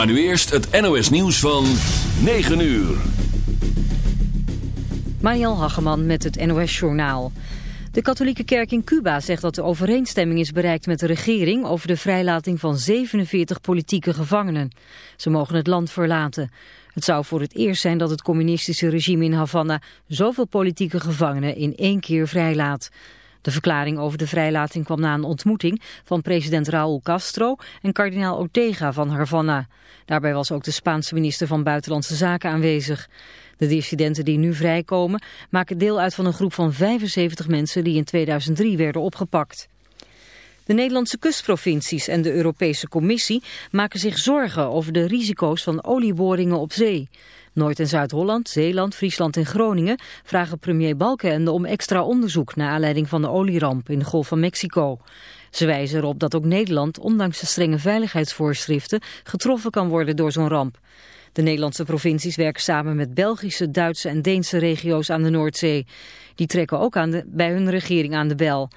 Maar nu eerst het NOS nieuws van 9 uur. Mariel Hageman met het NOS Journaal. De katholieke kerk in Cuba zegt dat de overeenstemming is bereikt met de regering over de vrijlating van 47 politieke gevangenen. Ze mogen het land verlaten. Het zou voor het eerst zijn dat het communistische regime in Havana zoveel politieke gevangenen in één keer vrijlaat. De verklaring over de vrijlating kwam na een ontmoeting van president Raúl Castro en kardinaal Ortega van Havana. Daarbij was ook de Spaanse minister van Buitenlandse Zaken aanwezig. De dissidenten die nu vrijkomen maken deel uit van een groep van 75 mensen die in 2003 werden opgepakt. De Nederlandse kustprovincies en de Europese Commissie maken zich zorgen over de risico's van olieboringen op zee. Noord- en Zuid-Holland, Zeeland, Friesland en Groningen vragen premier Balkenende om extra onderzoek naar aanleiding van de olieramp in de Golf van Mexico. Ze wijzen erop dat ook Nederland, ondanks de strenge veiligheidsvoorschriften, getroffen kan worden door zo'n ramp. De Nederlandse provincies werken samen met Belgische, Duitse en Deense regio's aan de Noordzee. Die trekken ook aan de, bij hun regering aan de bel.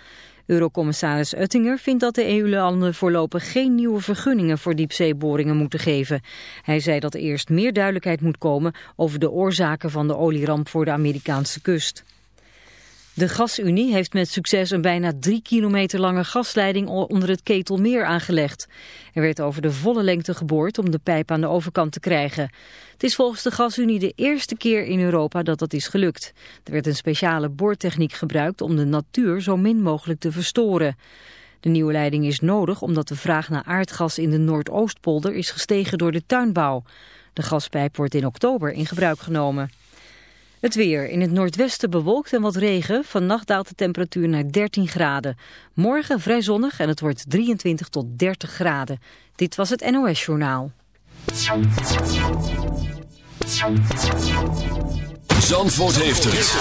Eurocommissaris Uttinger vindt dat de EU-landen voorlopig geen nieuwe vergunningen voor diepzeeboringen moeten geven. Hij zei dat er eerst meer duidelijkheid moet komen over de oorzaken van de olieramp voor de Amerikaanse kust. De Gasunie heeft met succes een bijna drie kilometer lange gasleiding onder het Ketelmeer aangelegd. Er werd over de volle lengte geboord om de pijp aan de overkant te krijgen. Het is volgens de Gasunie de eerste keer in Europa dat dat is gelukt. Er werd een speciale boortechniek gebruikt om de natuur zo min mogelijk te verstoren. De nieuwe leiding is nodig omdat de vraag naar aardgas in de Noordoostpolder is gestegen door de tuinbouw. De gaspijp wordt in oktober in gebruik genomen. Het weer. In het noordwesten bewolkt en wat regen. Vannacht daalt de temperatuur naar 13 graden. Morgen vrij zonnig en het wordt 23 tot 30 graden. Dit was het NOS Journaal. Zandvoort heeft het.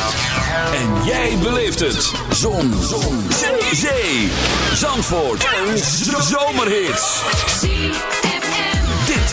En jij beleeft het. Zon. Zon. Zee. Zandvoort. Een zomerhit.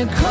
A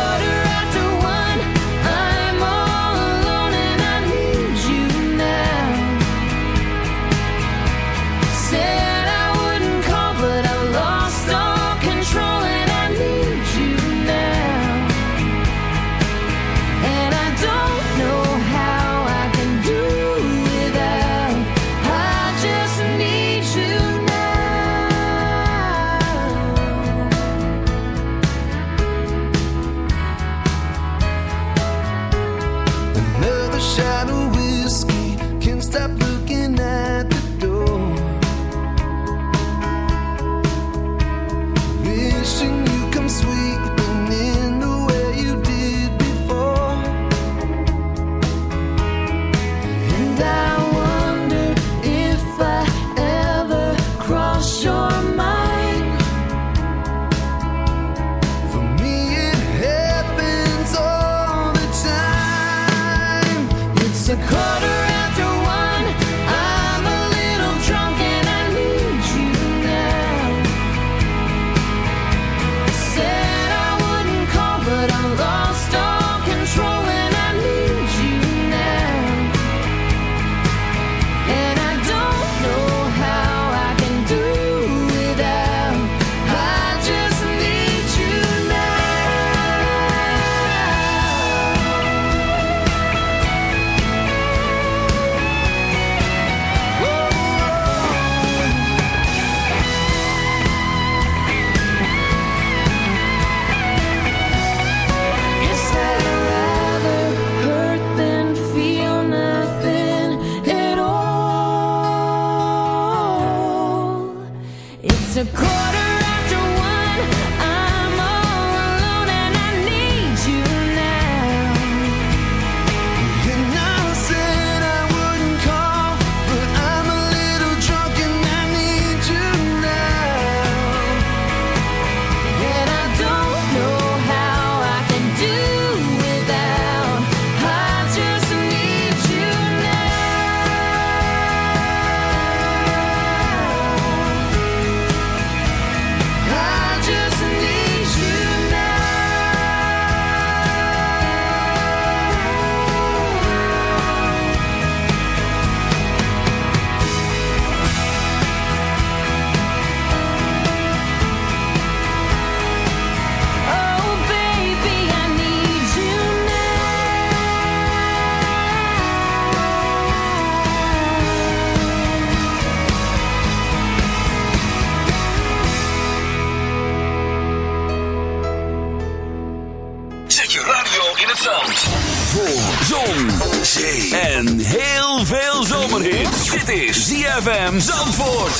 ZFM Zandvoort.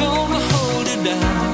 Gonna hold it down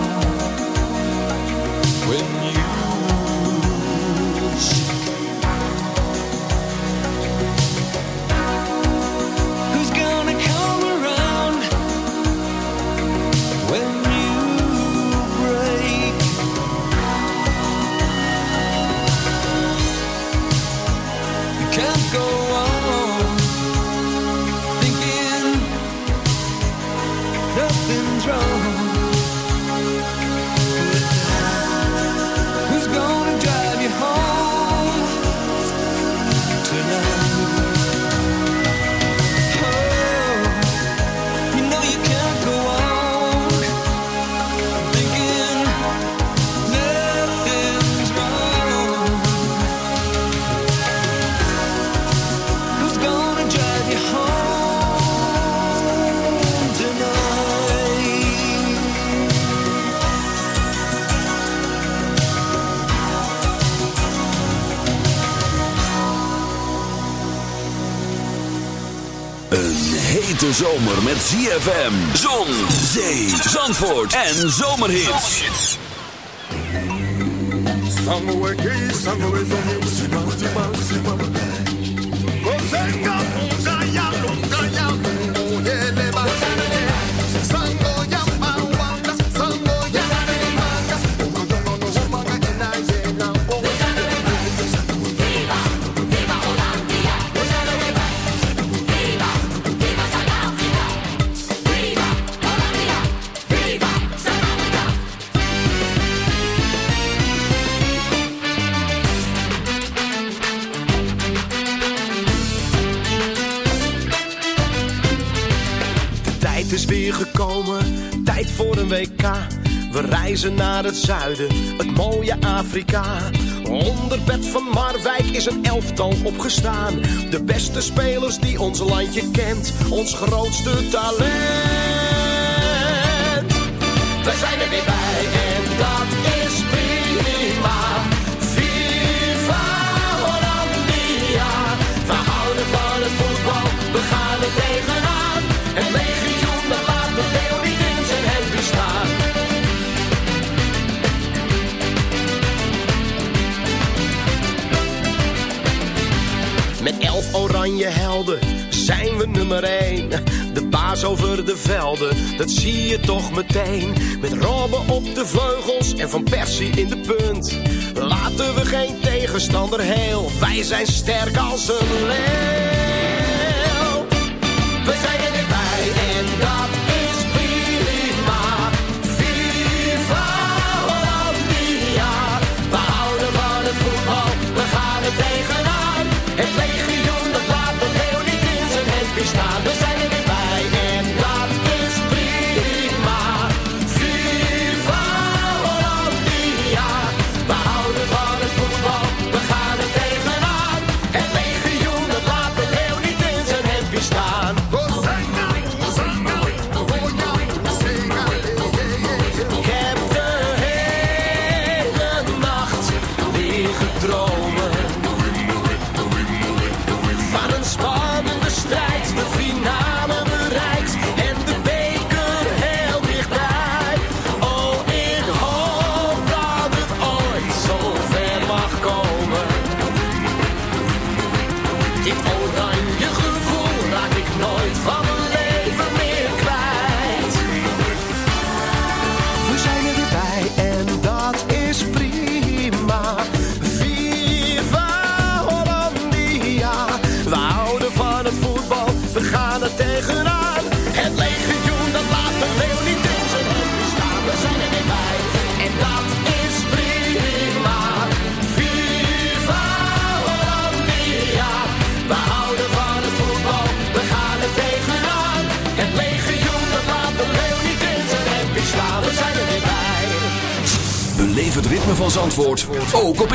zomer met ZFM. Zon, zee, zandvoort en zomerhits. Sangue que sangue é o meu, se não, se não, se. Tijd is weer gekomen, tijd voor een WK. We reizen naar het zuiden, het mooie Afrika. Onder bed van Marwijk is een elftal opgestaan. De beste spelers die ons landje kent, ons grootste talent. We zijn er weer bij en dat oranje helden zijn we nummer 1. De baas over de velden, dat zie je toch meteen. Met Robben op de vleugels en Van Persie in de punt. Laten we geen tegen tegenstander heel. Wij zijn sterk als een leeuw. We zijn er bij en dat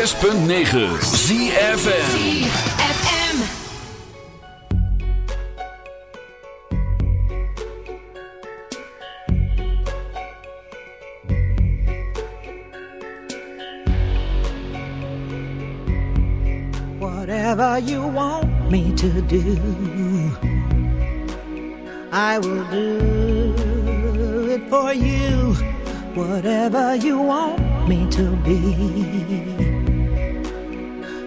106.9 ZFM Whatever you want me to do, I will do it for you. Whatever you want me to be.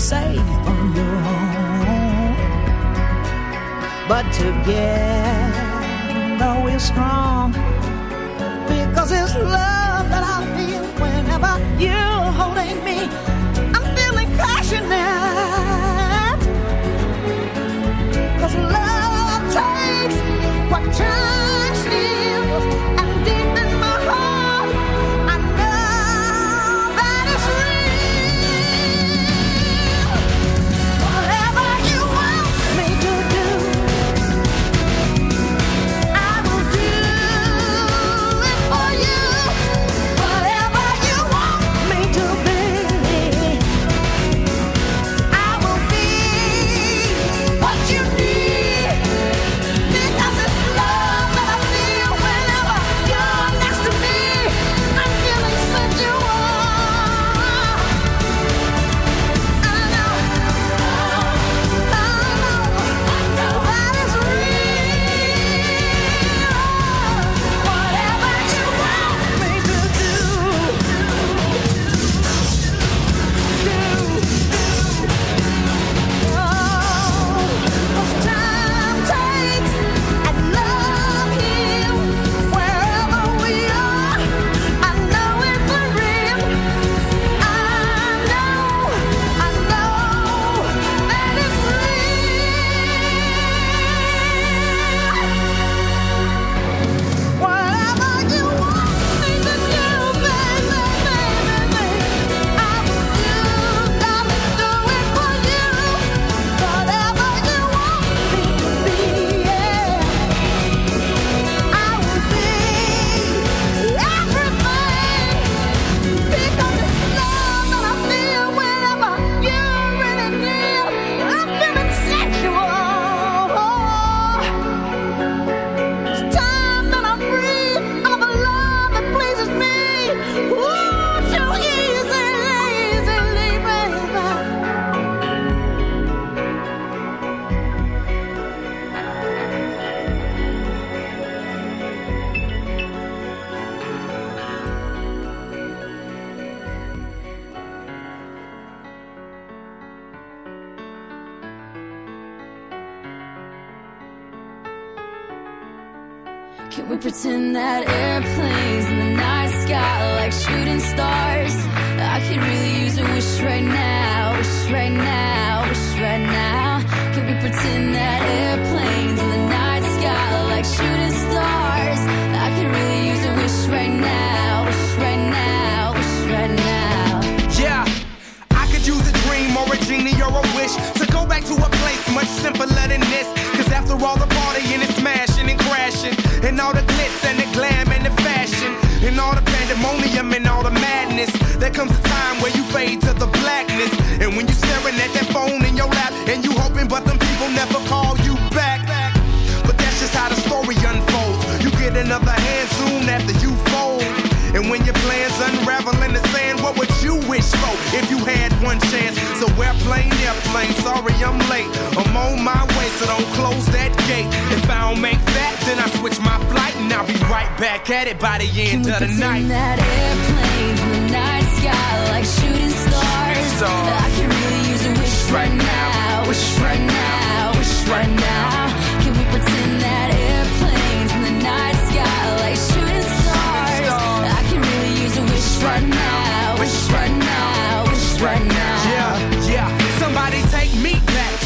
safe on your own. But together we're strong because it's love that I feel whenever you.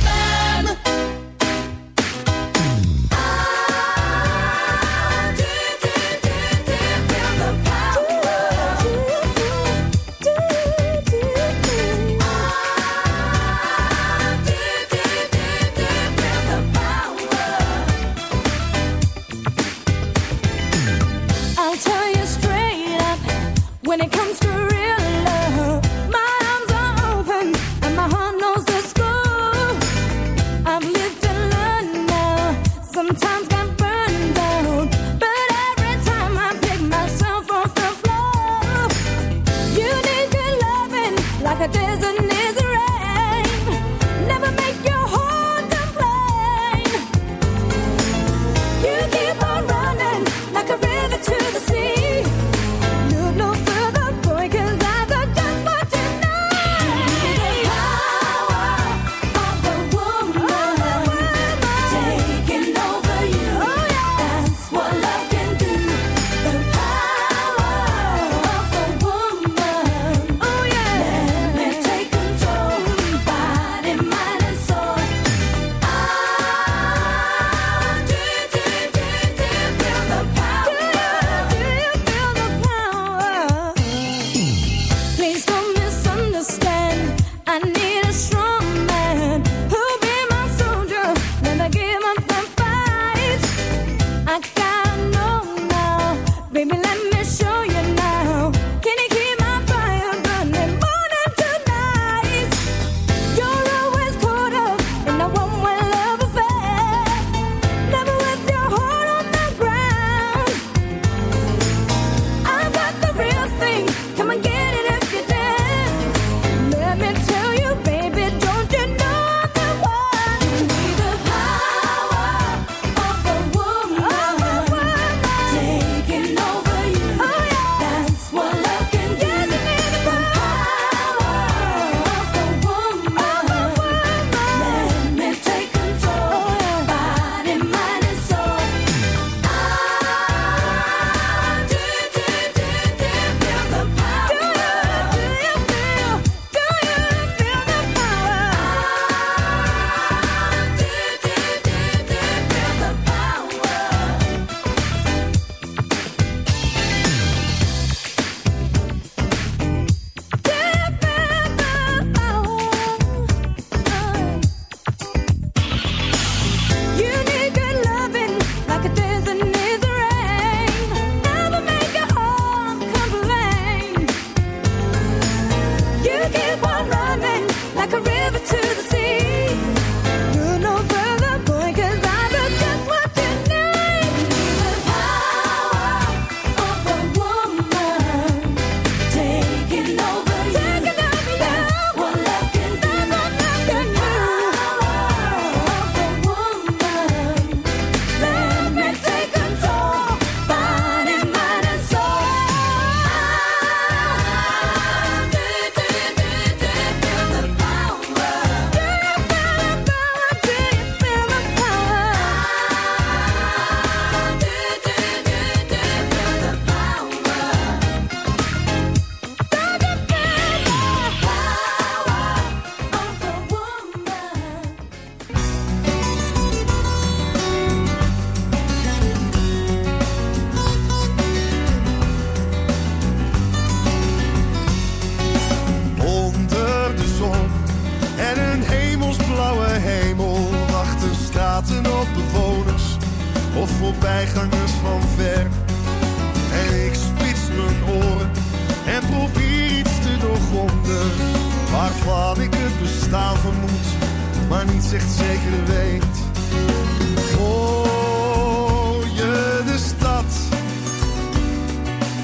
when it comes to. Op iets te doorgronden. Waarvan ik het bestaan vermoed, maar niet echt zeker weet. Hoor je de stad,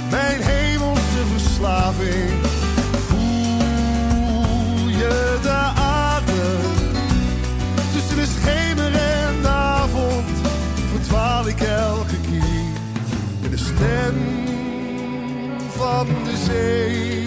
mijn hemelse verslaving. van de zee.